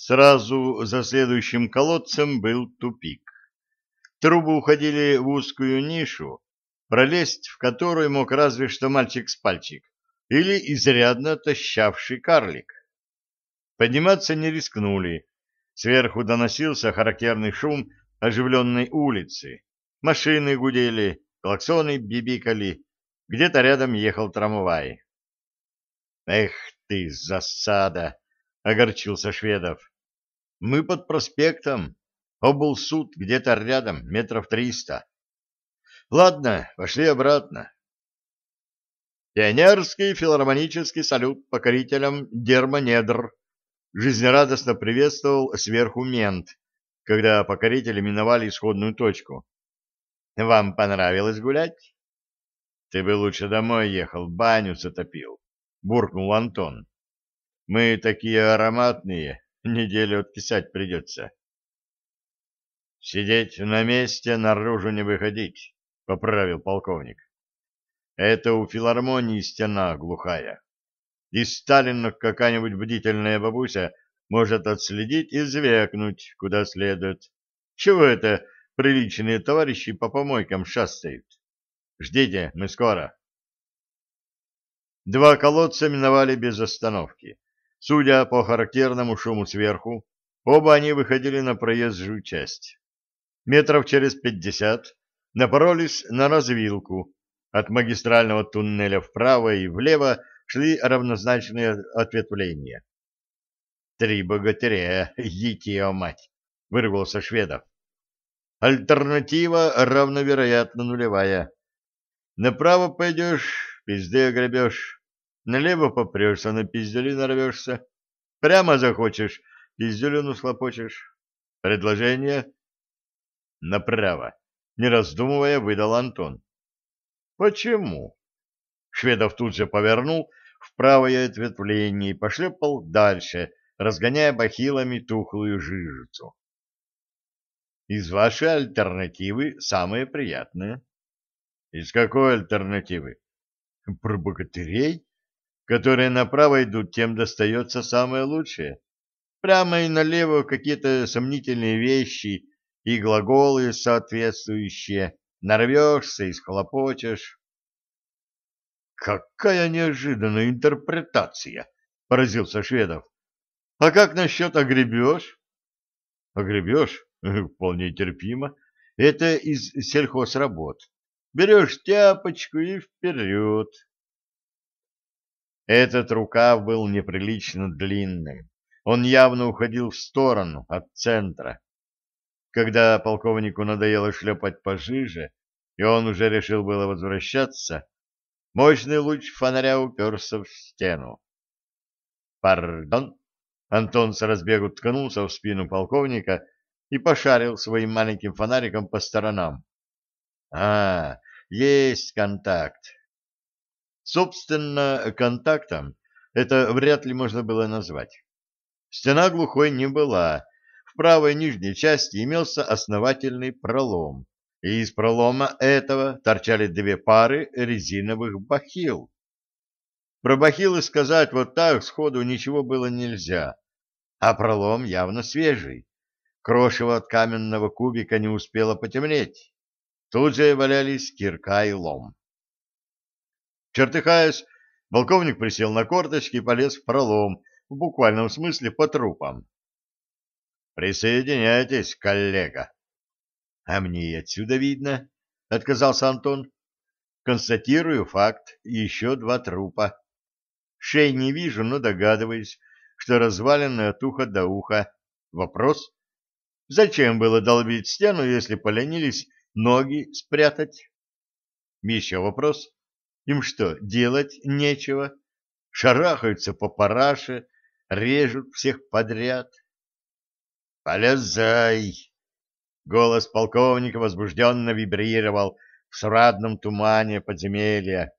Сразу за следующим колодцем был тупик. Трубы уходили в узкую нишу, пролезть в которую мог разве что мальчик с пальчик или изрядно тащавший карлик. Подниматься не рискнули. Сверху доносился характерный шум оживленной улицы. Машины гудели, клаксоны бибикали, где-то рядом ехал трамвай. «Эх ты, засада!» — огорчился Шведов. «Мы под проспектом. Облсуд где-то рядом, метров триста. Ладно, пошли обратно». «Пионерский филармонический салют покорителям дермонедр», — жизнерадостно приветствовал сверху мент, когда покорители миновали исходную точку. «Вам понравилось гулять?» «Ты бы лучше домой ехал, баню затопил», — буркнул Антон. Мы такие ароматные, неделю откисать придется. Сидеть на месте, наружу не выходить, — поправил полковник. Это у филармонии стена глухая. И Сталина какая-нибудь бдительная бабуся может отследить и звякнуть, куда следует. Чего это приличные товарищи по помойкам шастают? Ждите, мы скоро. Два колодца миновали без остановки. Судя по характерному шуму сверху, оба они выходили на проезжую часть. Метров через пятьдесят напоролись на развилку. От магистрального туннеля вправо и влево шли равнозначные ответвления. «Три богатыря, етия мать!» — вырвался Шведов. «Альтернатива равновероятно нулевая. Направо пойдешь, пизды огребешь, Налево попрешься, на пиздюли нарвешься. Прямо захочешь, пиздюлину слопочешь. Предложение? Направо. Не раздумывая, выдал Антон. Почему? Шведов тут же повернул в правое ответвление и пошлепал дальше, разгоняя бахилами тухлую жижицу. Из вашей альтернативы самое приятное. Из какой альтернативы? Про богатырей? Которые направо идут, тем достается самое лучшее. Прямо и налево какие-то сомнительные вещи и глаголы соответствующие. Нарвешься и схлопочешь. «Какая неожиданная интерпретация!» — поразился Шведов. «А как насчет огребешь?» «Огребешь? Вполне терпимо. Это из сельхозработ. Берешь тяпочку и вперед!» Этот рукав был неприлично длинным. Он явно уходил в сторону, от центра. Когда полковнику надоело шлепать пожиже, и он уже решил было возвращаться, мощный луч фонаря уперся в стену. «Пардон!» Антон с разбегу ткнулся в спину полковника и пошарил своим маленьким фонариком по сторонам. «А, есть контакт. Собственно, контактом это вряд ли можно было назвать. Стена глухой не была. В правой нижней части имелся основательный пролом, и из пролома этого торчали две пары резиновых бахил. Про бахилы сказать вот так сходу ничего было нельзя, а пролом явно свежий. Крошево от каменного кубика не успело потемнеть. Тут же валялись кирка и лом. Чертыхаясь, полковник присел на корточки и полез в пролом, в буквальном смысле по трупам. «Присоединяйтесь, коллега». «А мне и отсюда видно», — отказался Антон. «Констатирую факт. Еще два трупа. Шей не вижу, но догадываюсь, что развалены от уха до уха. Вопрос? Зачем было долбить стену, если поленились ноги спрятать? Еще вопрос. Им что, делать нечего? Шарахаются по параше, режут всех подряд. «Полезай!» Голос полковника возбужденно вибрировал в срадном тумане подземелья.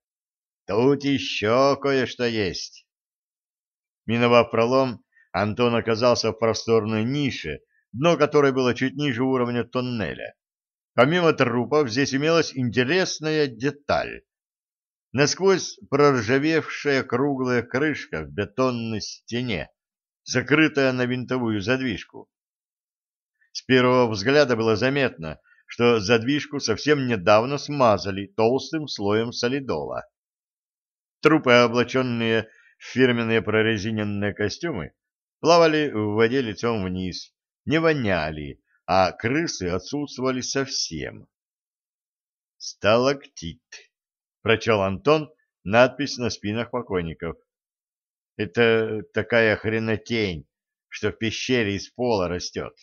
«Тут еще кое-что есть!» Миновав пролом, Антон оказался в просторной нише, дно которой было чуть ниже уровня тоннеля. Помимо трупов здесь имелась интересная деталь насквозь проржавевшая круглая крышка в бетонной стене закрытая на винтовую задвижку. С первого взгляда было заметно, что задвижку совсем недавно смазали толстым слоем солидола. Трупы, облаченные в фирменные прорезиненные костюмы, плавали в воде лицом вниз, не воняли, а крысы отсутствовали совсем. «Сталактит», — прочел Антон надпись на спинах покойников. «Это такая хренотень, что в пещере из пола растет».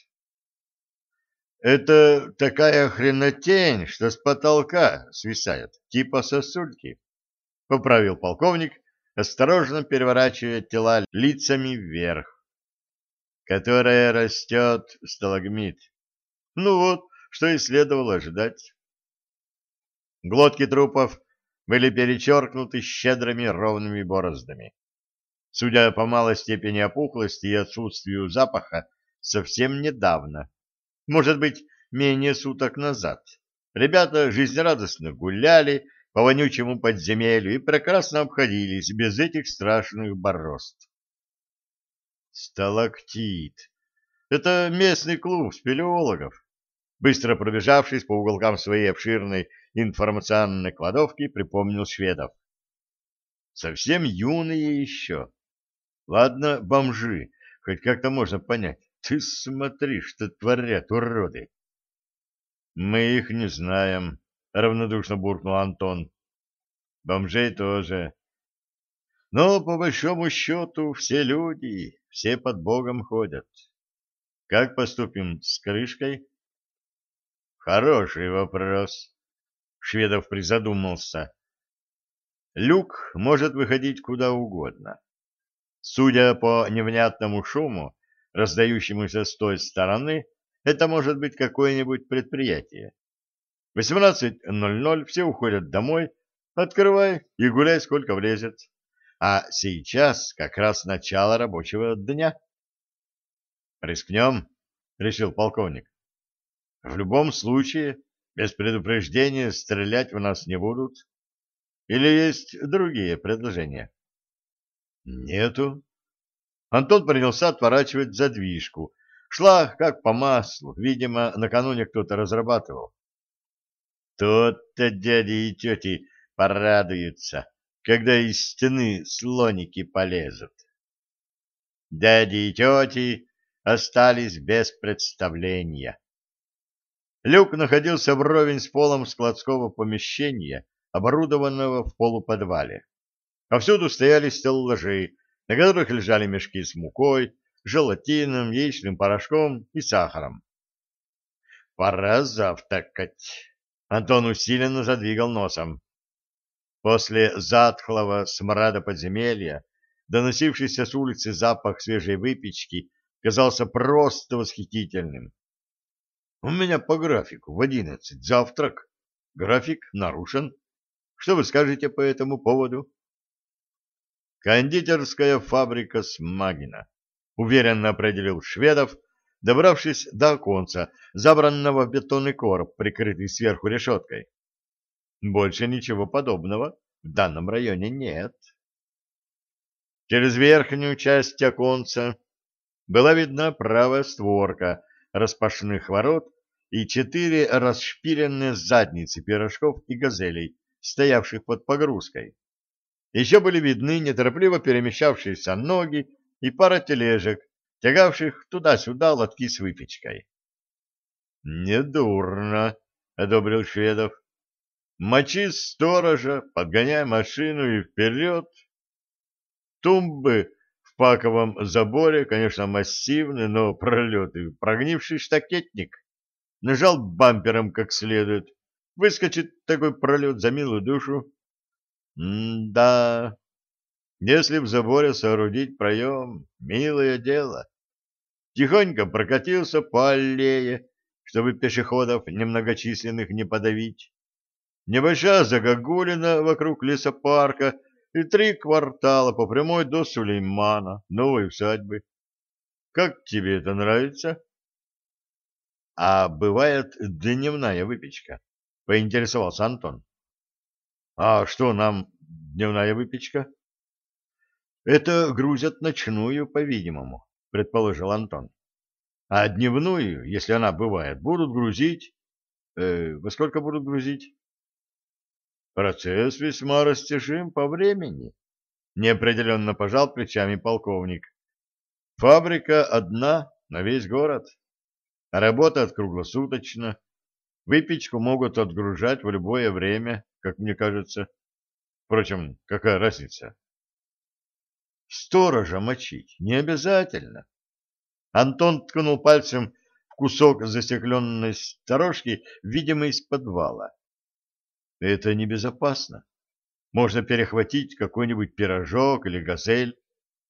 «Это такая хренотень, что с потолка свисает, типа сосульки», — поправил полковник, осторожно переворачивая тела лицами вверх. «Которая растет, сталагмит. Ну вот, что и следовало ожидать». Глотки трупов были перечеркнуты щедрыми ровными бороздами. Судя по малой степени опухлости и отсутствию запаха, совсем недавно, может быть, менее суток назад, ребята жизнерадостно гуляли по вонючему подземелью и прекрасно обходились без этих страшных борозд. Сталактит. Это местный клуб спелеологов. Быстро пробежавшись по уголкам своей обширной информационной кладовки, припомнил Шведов. Совсем юные еще. Ладно, бомжи, хоть как-то можно понять. Ты смотри, что творят уроды. Мы их не знаем, равнодушно буркнул Антон. Бомжей тоже. Но, по большому счету, все люди, все под Богом ходят. Как поступим с крышкой? Хороший вопрос. Шведов призадумался. Люк может выходить куда угодно. Судя по невнятному шуму, раздающемуся с той стороны, это может быть какое-нибудь предприятие. 18.00 все уходят домой, открывай и гуляй сколько влезет. А сейчас как раз начало рабочего дня. «Рискнем?» — решил полковник. «В любом случае, без предупреждения стрелять в нас не будут? Или есть другие предложения? Нету. Антон принялся отворачивать задвижку. Шла как по маслу. Видимо, накануне кто-то разрабатывал. Тот-то дяди и тети порадуются, когда из стены слоники полезут. Дяди и тети остались без представления. Люк находился вровень с полом складского помещения, оборудованного в полуподвале. Повсюду стояли стеллажи, на которых лежали мешки с мукой, желатином, яичным порошком и сахаром. «Пора завтракать!» Антон усиленно задвигал носом. После затхлого смрада подземелья, доносившийся с улицы запах свежей выпечки, казался просто восхитительным. У меня по графику в одиннадцать завтрак. График нарушен. Что вы скажете по этому поводу? Кондитерская фабрика Смагина, уверенно определил Шведов, добравшись до оконца, забранного в бетонный короб, прикрытый сверху решеткой. Больше ничего подобного в данном районе нет. Через верхнюю часть оконца была видна правая створка распашных ворот и четыре расшпиленные задницы пирожков и газелей, стоявших под погрузкой. Еще были видны неторопливо перемещавшиеся ноги и пара тележек, тягавших туда-сюда лотки с выпечкой. — Недурно, — одобрил Шведов. — Мочи сторожа, подгоняй машину и вперед. Тумбы в паковом заборе, конечно, массивны, но пролеты, прогнивший штакетник — нажал бампером как следует, выскочит такой пролет за милую душу. М-да, если в заборе соорудить проем, милое дело. Тихонько прокатился по аллее, чтобы пешеходов немногочисленных не подавить. Небольшая загогулина вокруг лесопарка и три квартала по прямой до Сулеймана, новой усадьбы. Как тебе это нравится? — А бывает дневная выпечка? — поинтересовался Антон. — А что нам дневная выпечка? — Это грузят ночную, по-видимому. предположил Антон. А дневную, если она бывает, будут грузить... Э, во сколько будут грузить? Процесс весьма растяжим по времени. Неопределенно пожал плечами полковник. Фабрика одна на весь город. Работает круглосуточно. Выпечку могут отгружать в любое время, как мне кажется. Впрочем, какая разница? Сторожа мочить не обязательно. Антон ткнул пальцем в кусок застекленной сторожки, видимо, из подвала. Это небезопасно. Можно перехватить какой-нибудь пирожок или газель,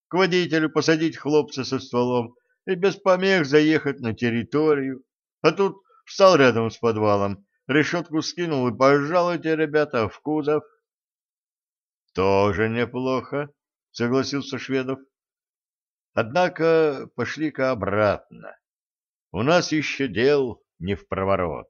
к водителю посадить хлопца со стволом и без помех заехать на территорию. А тут встал рядом с подвалом, решетку скинул и пожалуйте, ребята, в кузов. Тоже неплохо, согласился Шведов. Однако пошли-ка обратно. У нас еще дел не в проворот.